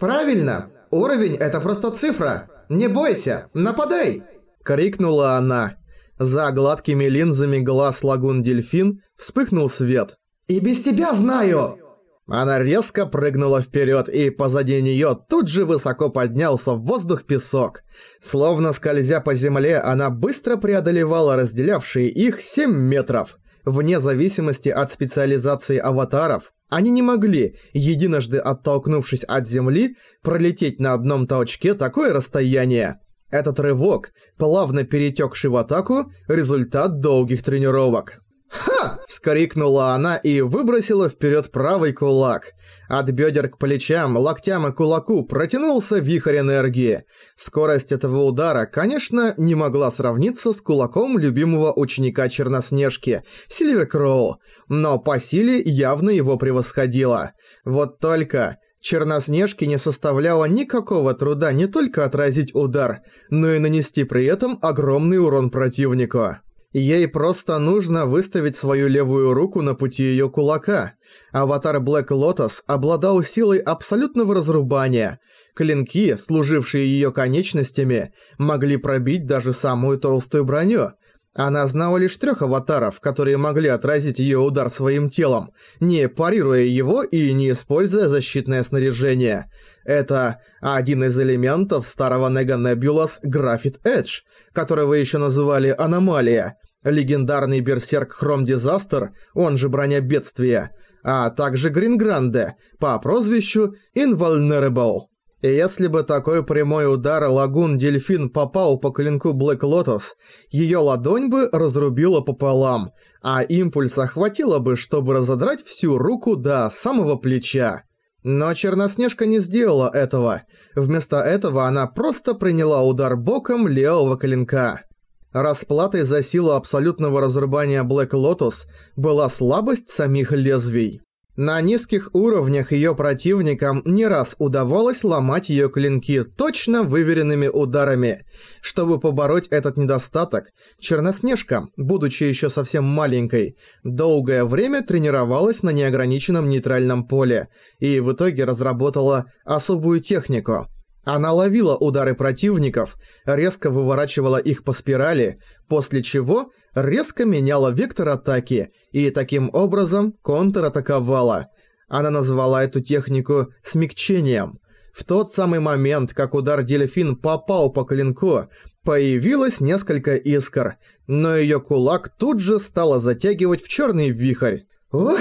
«Правильно! Уровень — это просто цифра! Не бойся! Нападай!» Крикнула она. За гладкими линзами глаз лагун-дельфин вспыхнул свет. «И без тебя знаю!» Она резко прыгнула вперед, и позади нее тут же высоко поднялся в воздух песок. Словно скользя по земле, она быстро преодолевала разделявшие их 7 метров. Вне зависимости от специализации аватаров, они не могли, единожды оттолкнувшись от земли, пролететь на одном толчке такое расстояние. Этот рывок, плавно перетекший в атаку, результат долгих тренировок. «Ха!» – вскрикнула она и выбросила вперед правый кулак. От бедер к плечам, локтям и кулаку протянулся вихрь энергии. Скорость этого удара, конечно, не могла сравниться с кулаком любимого ученика Черноснежки, Сильвер Кроу, но по силе явно его превосходила. Вот только... Черноснежке не составляло никакого труда не только отразить удар, но и нанести при этом огромный урон противнику. Ей просто нужно выставить свою левую руку на пути её кулака. Аватар Блэк Лотос обладал силой абсолютного разрубания. Клинки, служившие её конечностями, могли пробить даже самую толстую броню. Она знала лишь трёх аватаров, которые могли отразить её удар своим телом, не парируя его и не используя защитное снаряжение. Это один из элементов старого Нега Небулас Графит Эдж, которого еще называли Аномалия, легендарный берсерк Хром Дизастер, он же Броня Бедствия, а также Грингранде по прозвищу Invulnerable. И если бы такой прямой удар Лагун Дельфин попал по клинку Блэк Лотос, её ладонь бы разрубила пополам, а импульса хватило бы, чтобы разодрать всю руку до самого плеча. Но Черноснежка не сделала этого. Вместо этого она просто приняла удар боком левого клинка. Расплатой за силу абсолютного разрубания Блэк Лотус была слабость самих лезвий. На низких уровнях её противникам не раз удавалось ломать её клинки точно выверенными ударами. Чтобы побороть этот недостаток, Черноснежка, будучи ещё совсем маленькой, долгое время тренировалась на неограниченном нейтральном поле и в итоге разработала особую технику – она ловила удары противников, резко выворачивала их по спирали, после чего резко меняла вектор атаки и таким образом контратаковала. Она назвала эту технику «смягчением». В тот самый момент, как удар дельфин попал по клинку, появилось несколько искр, но её кулак тут же стало затягивать в чёрный вихрь. «Ух!»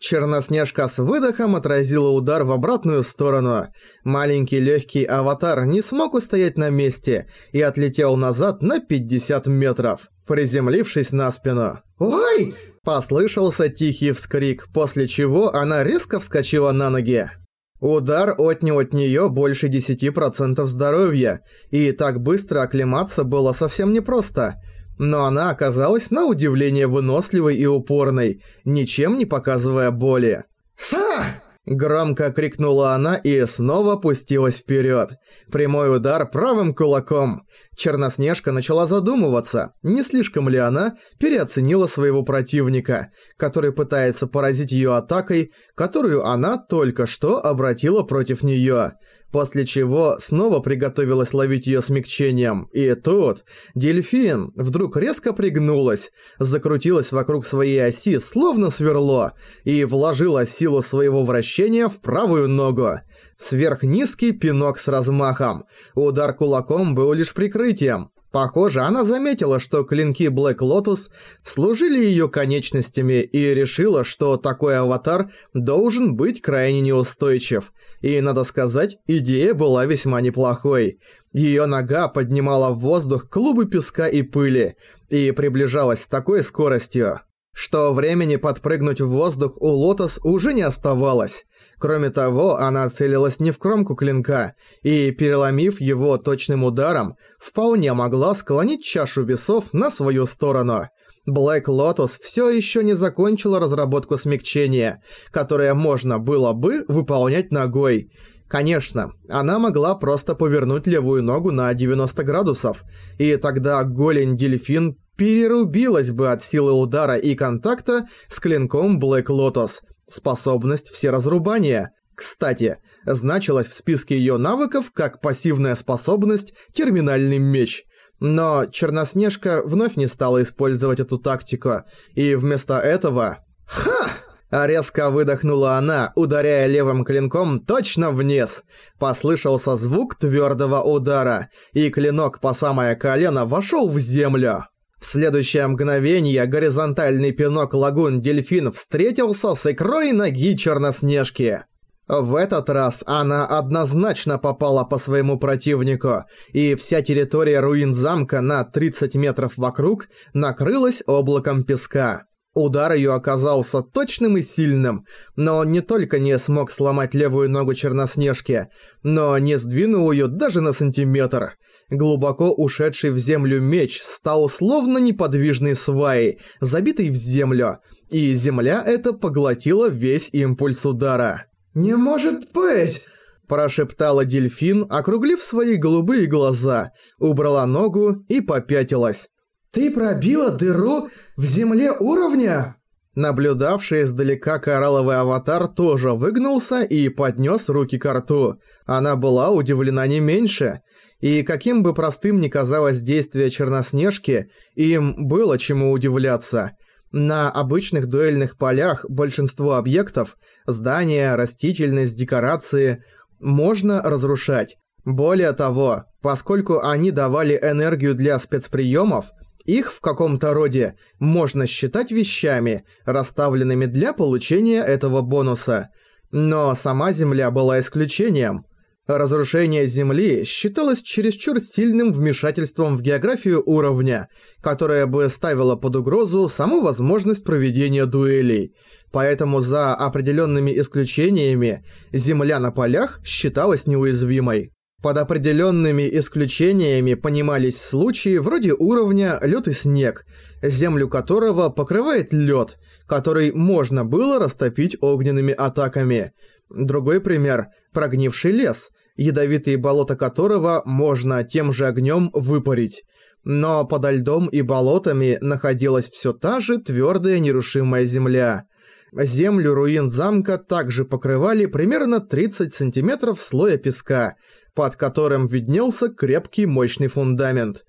Черноснежка с выдохом отразила удар в обратную сторону. Маленький легкий аватар не смог устоять на месте и отлетел назад на 50 метров, приземлившись на спину. «Ой!» – послышался тихий вскрик, после чего она резко вскочила на ноги. Удар отнял от неё больше 10% здоровья, и так быстро оклематься было совсем непросто – но она оказалась на удивление выносливой и упорной, ничем не показывая боли. «Ха!» Громко крикнула она и снова пустилась вперед. Прямой удар правым кулаком. Черноснежка начала задумываться, не слишком ли она переоценила своего противника, который пытается поразить ее атакой, которую она только что обратила против нее после чего снова приготовилась ловить её смягчением. И тут дельфин вдруг резко пригнулась, закрутилась вокруг своей оси, словно сверло, и вложила силу своего вращения в правую ногу. Сверхнизкий пинок с размахом. Удар кулаком был лишь прикрытием. Похоже, она заметила, что клинки Black Lotus служили её конечностями и решила, что такой аватар должен быть крайне неустойчив. И, надо сказать, идея была весьма неплохой. Её нога поднимала в воздух клубы песка и пыли и приближалась с такой скоростью, что времени подпрыгнуть в воздух у Лотос уже не оставалось. Кроме того, она целилась не в кромку клинка, и, переломив его точным ударом, вполне могла склонить чашу весов на свою сторону. Блэк Лотос все еще не закончила разработку смягчения, которое можно было бы выполнять ногой. Конечно, она могла просто повернуть левую ногу на 90 градусов, и тогда голень-дельфин перерубилась бы от силы удара и контакта с клинком Блэк Лотос – способность всеразрубания. кстати, значилась в списке её навыков как пассивная способность «Терминальный меч». Но Черноснежка вновь не стала использовать эту тактику, и вместо этого... Ха! Резко выдохнула она, ударяя левым клинком точно вниз. Послышался звук твёрдого удара, и клинок по самое колено вошёл в землю. В следующее мгновение горизонтальный пинок лагун Дельфин встретился с икрой ноги Черноснежки. В этот раз она однозначно попала по своему противнику, и вся территория руин замка на 30 метров вокруг накрылась облаком песка. Удар её оказался точным и сильным, но он не только не смог сломать левую ногу Черноснежки, но не сдвинул её даже на сантиметр. Глубоко ушедший в землю меч стал словно неподвижной сваей, забитый в землю, и земля эта поглотила весь импульс удара. «Не может быть!» прошептала дельфин, округлив свои голубые глаза, убрала ногу и попятилась. «Ты пробила дыру в земле уровня?» Наблюдавший издалека коралловый аватар тоже выгнулся и поднес руки к рту. Она была удивлена не меньше. И каким бы простым ни казалось действие Черноснежки, им было чему удивляться. На обычных дуэльных полях большинство объектов – здания, растительность, декорации – можно разрушать. Более того, поскольку они давали энергию для спецприемов, их в каком-то роде можно считать вещами, расставленными для получения этого бонуса. Но сама Земля была исключением. Разрушение Земли считалось чересчур сильным вмешательством в географию уровня, которое бы ставило под угрозу саму возможность проведения дуэлей. Поэтому за определенными исключениями Земля на полях считалась неуязвимой. Под определенными исключениями понимались случаи вроде уровня лед и снег, землю которого покрывает лед, который можно было растопить огненными атаками. Другой пример – прогнивший лес, ядовитые болота которого можно тем же огнем выпарить. Но подо льдом и болотами находилась все та же твердая нерушимая земля. Землю руин замка также покрывали примерно 30 сантиметров слоя песка – под которым виднелся крепкий мощный фундамент.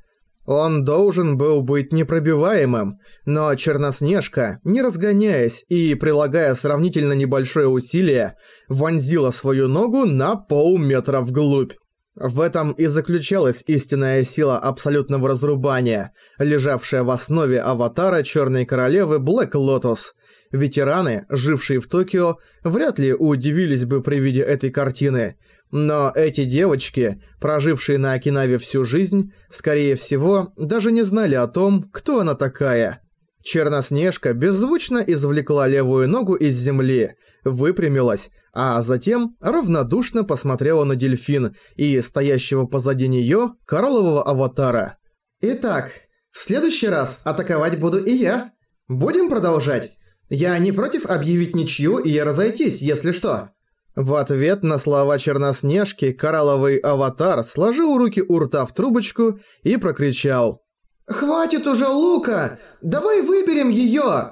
Он должен был быть непробиваемым, но Черноснежка, не разгоняясь и прилагая сравнительно небольшое усилие, вонзила свою ногу на полметра вглубь. В этом и заключалась истинная сила абсолютного разрубания, лежавшая в основе аватара Черной Королевы Блэк Лотос. Ветераны, жившие в Токио, вряд ли удивились бы при виде этой картины – но эти девочки, прожившие на Окинаве всю жизнь, скорее всего, даже не знали о том, кто она такая. Черноснежка беззвучно извлекла левую ногу из земли, выпрямилась, а затем равнодушно посмотрела на дельфин и стоящего позади неё кораллового аватара. «Итак, в следующий раз атаковать буду и я. Будем продолжать? Я не против объявить ничью и разойтись, если что». В ответ на слова Черноснежки коралловый аватар сложил руки у рта в трубочку и прокричал. «Хватит уже лука! Давай выберем её!»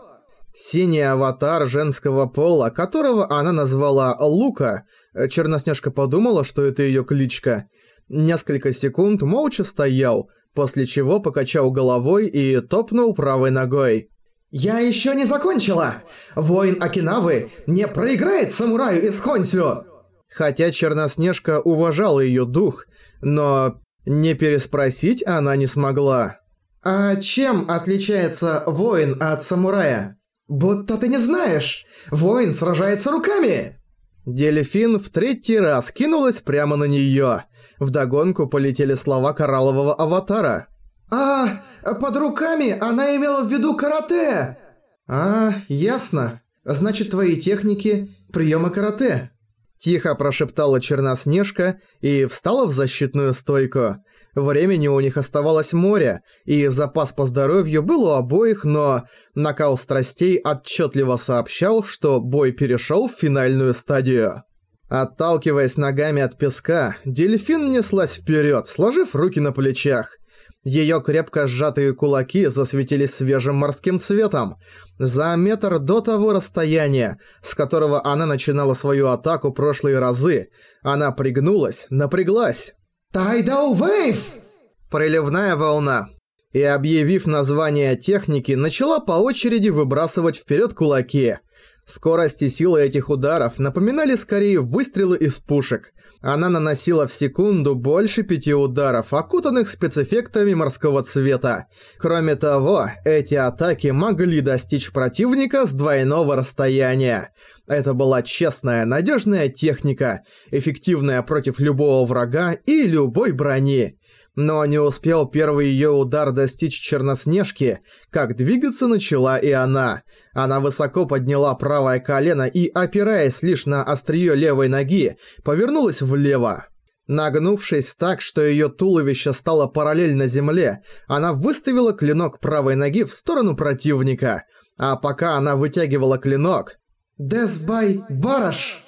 Синий аватар женского пола, которого она назвала Лука, Черноснежка подумала, что это её кличка, несколько секунд молча стоял, после чего покачал головой и топнул правой ногой. «Я еще не закончила! Воин Окинавы не проиграет самураю из Хонсю!» Хотя Черноснежка уважала ее дух, но не переспросить она не смогла. «А чем отличается воин от самурая?» «Будто ты не знаешь! Воин сражается руками!» Дельфин в третий раз кинулась прямо на неё. Вдогонку полетели слова кораллового аватара. «А, под руками она имела в виду карате!» «А, ясно. Значит, твои техники – приемы карате». Тихо прошептала Черноснежка и встала в защитную стойку. Времени у них оставалось море, и запас по здоровью был у обоих, но накал страстей отчетливо сообщал, что бой перешел в финальную стадию. Отталкиваясь ногами от песка, дельфин неслась вперед, сложив руки на плечах. Её крепко сжатые кулаки засветились свежим морским цветом. За метр до того расстояния, с которого она начинала свою атаку прошлые разы, она пригнулась, напряглась. «Тайдау Вейв!» Приливная волна. И объявив название техники, начала по очереди выбрасывать вперед кулаки. Скорость и сила этих ударов напоминали скорее выстрелы из пушек. Она наносила в секунду больше пяти ударов, окутанных спецэффектами морского цвета. Кроме того, эти атаки могли достичь противника с двойного расстояния. Это была честная, надежная техника, эффективная против любого врага и любой брони. Но не успел первый её удар достичь Черноснежки, как двигаться начала и она. Она высоко подняла правое колено и, опираясь лишь на остриё левой ноги, повернулась влево. Нагнувшись так, что её туловище стало параллельно земле, она выставила клинок правой ноги в сторону противника. А пока она вытягивала клинок... «Десбай Бараш!»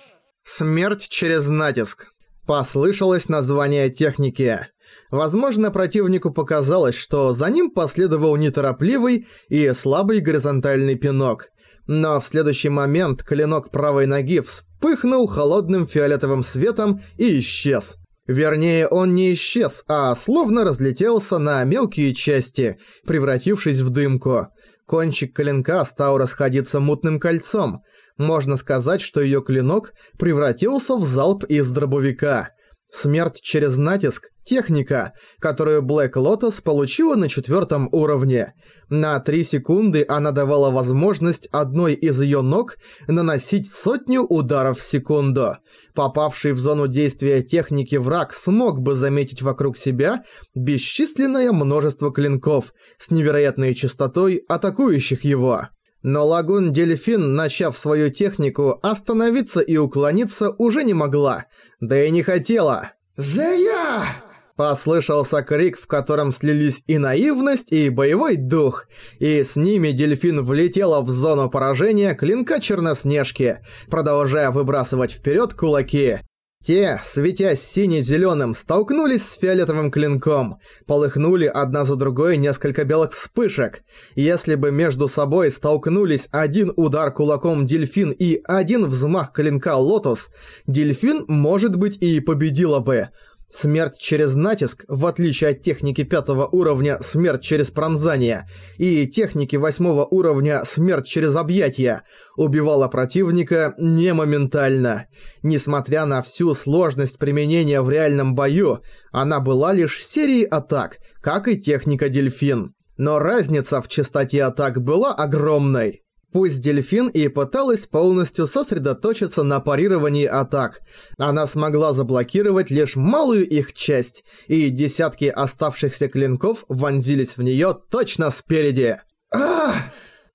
«Смерть через натиск». Послышалось название техники. Возможно, противнику показалось, что за ним последовал неторопливый и слабый горизонтальный пинок. Но в следующий момент клинок правой ноги вспыхнул холодным фиолетовым светом и исчез. Вернее, он не исчез, а словно разлетелся на мелкие части, превратившись в дымку. Кончик клинка стал расходиться мутным кольцом. Можно сказать, что её клинок превратился в залп из дробовика. Смерть через натиск – техника, которую Black Lotus получила на четвертом уровне. На 3 секунды она давала возможность одной из ее ног наносить сотню ударов в секунду. Попавший в зону действия техники враг смог бы заметить вокруг себя бесчисленное множество клинков с невероятной частотой атакующих его. Но Лагун Дельфин, начав свою технику, остановиться и уклониться уже не могла, да и не хотела. «Зея!» Послышался крик, в котором слились и наивность, и боевой дух, и с ними дельфин влетела в зону поражения клинка Черноснежки, продолжая выбрасывать вперед кулаки. Те, светясь сине-зелёным, столкнулись с фиолетовым клинком, полыхнули одна за другой несколько белых вспышек. Если бы между собой столкнулись один удар кулаком дельфин и один взмах клинка лотос, дельфин, может быть, и победила бы, Смерть через натиск, в отличие от техники пятого уровня «Смерть через пронзание» и техники восьмого уровня «Смерть через объятия», убивала противника не моментально. Несмотря на всю сложность применения в реальном бою, она была лишь серией атак, как и техника «Дельфин». Но разница в частоте атак была огромной. Пусть дельфин и пыталась полностью сосредоточиться на парировании атак, она смогла заблокировать лишь малую их часть, и десятки оставшихся клинков вонзились в неё точно спереди. «Ах!»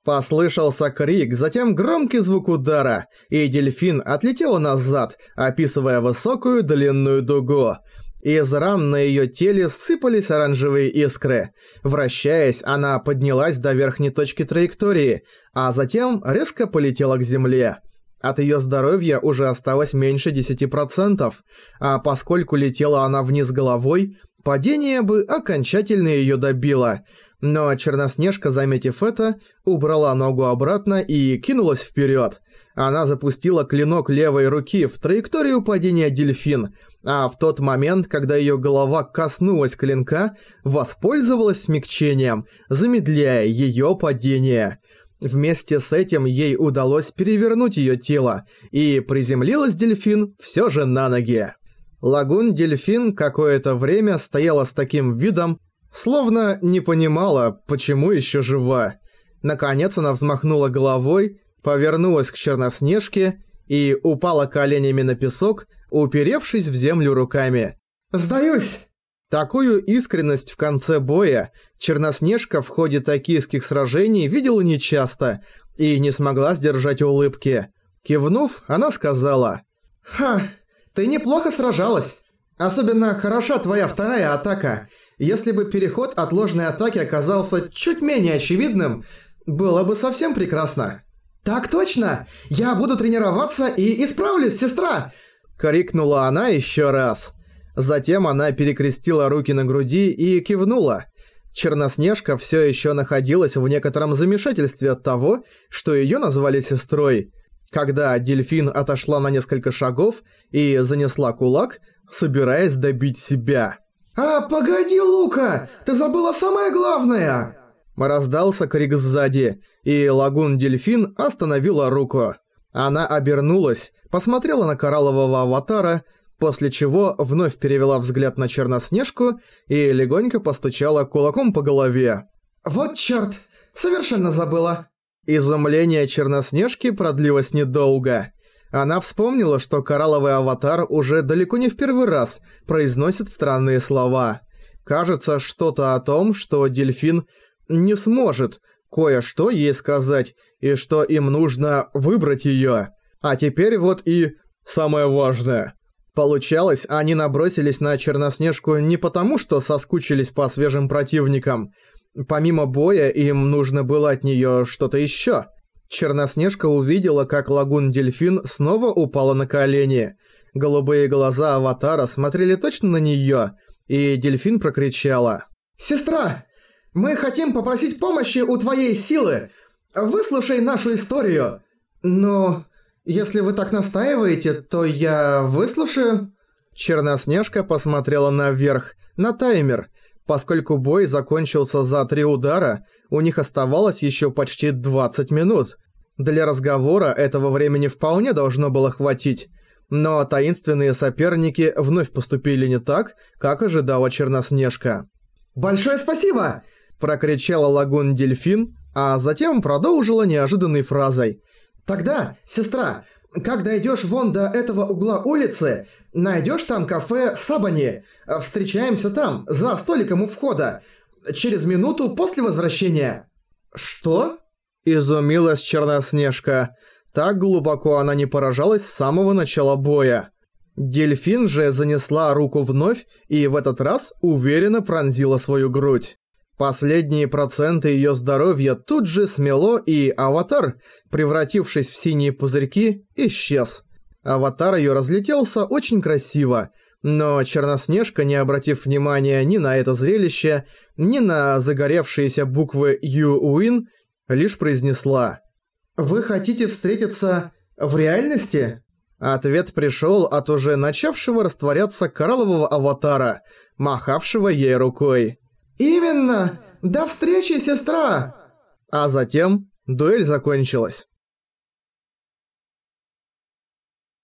Послышался крик, затем громкий звук удара, и дельфин отлетела назад, описывая высокую длинную дугу. Из ран на её теле сыпались оранжевые искры. Вращаясь, она поднялась до верхней точки траектории, а затем резко полетела к земле. От её здоровья уже осталось меньше 10%, а поскольку летела она вниз головой, падение бы окончательно её добило. Но Черноснежка, заметив это, убрала ногу обратно и кинулась вперёд. Она запустила клинок левой руки в траекторию падения дельфин – а в тот момент, когда ее голова коснулась клинка, воспользовалась смягчением, замедляя ее падение. Вместе с этим ей удалось перевернуть ее тело, и приземлилась дельфин все же на ноги. Лагун-дельфин какое-то время стояла с таким видом, словно не понимала, почему еще жива. Наконец она взмахнула головой, повернулась к Черноснежке и упала коленями на песок, уперевшись в землю руками. «Сдаюсь!» Такую искренность в конце боя Черноснежка в ходе токийских сражений видела нечасто и не смогла сдержать улыбки. Кивнув, она сказала «Ха, ты неплохо сражалась. Особенно хороша твоя вторая атака. Если бы переход от ложной атаки оказался чуть менее очевидным, было бы совсем прекрасно». «Так точно! Я буду тренироваться и исправлюсь, сестра! Крикнула она еще раз. Затем она перекрестила руки на груди и кивнула. Черноснежка все еще находилась в некотором замешательстве от того, что ее назвали сестрой. Когда дельфин отошла на несколько шагов и занесла кулак, собираясь добить себя. «А, погоди, Лука! Ты забыла самое главное!» Раздался крик сзади, и лагун-дельфин остановила руку. Она обернулась, посмотрела на кораллового аватара, после чего вновь перевела взгляд на Черноснежку и легонько постучала кулаком по голове. «Вот чёрт! Совершенно забыла!» Изумление Черноснежки продлилось недолго. Она вспомнила, что коралловый аватар уже далеко не в первый раз произносит странные слова. Кажется, что-то о том, что дельфин не сможет кое-что ей сказать, и что им нужно выбрать её. А теперь вот и самое важное. Получалось, они набросились на Черноснежку не потому, что соскучились по свежим противникам. Помимо боя, им нужно было от неё что-то ещё. Черноснежка увидела, как лагун-дельфин снова упала на колени. Голубые глаза аватара смотрели точно на неё, и дельфин прокричала. «Сестра, мы хотим попросить помощи у твоей силы. Выслушай нашу историю. Но если вы так настаиваете, то я выслушаю». Черноснежка посмотрела наверх, на таймер. Поскольку бой закончился за три удара, у них оставалось еще почти 20 минут. Для разговора этого времени вполне должно было хватить. Но таинственные соперники вновь поступили не так, как ожидала Черноснежка. «Большое спасибо! прокричала лагун-дельфин, а затем продолжила неожиданной фразой. «Тогда, сестра, как дойдёшь вон до этого угла улицы, найдёшь там кафе Сабани. Встречаемся там, за столиком у входа. Через минуту после возвращения». «Что?» – изумилась Черноснежка. Так глубоко она не поражалась с самого начала боя. Дельфин же занесла руку вновь и в этот раз уверенно пронзила свою грудь. Последние проценты её здоровья тут же смело, и аватар, превратившись в синие пузырьки, исчез. Аватар её разлетелся очень красиво, но Черноснежка, не обратив внимания ни на это зрелище, ни на загоревшиеся буквы «Ю-Уин», лишь произнесла «Вы хотите встретиться в реальности?» Ответ пришёл от уже начавшего растворяться кораллового аватара, махавшего ей рукой. «Именно! До встречи, сестра!» А затем дуэль закончилась.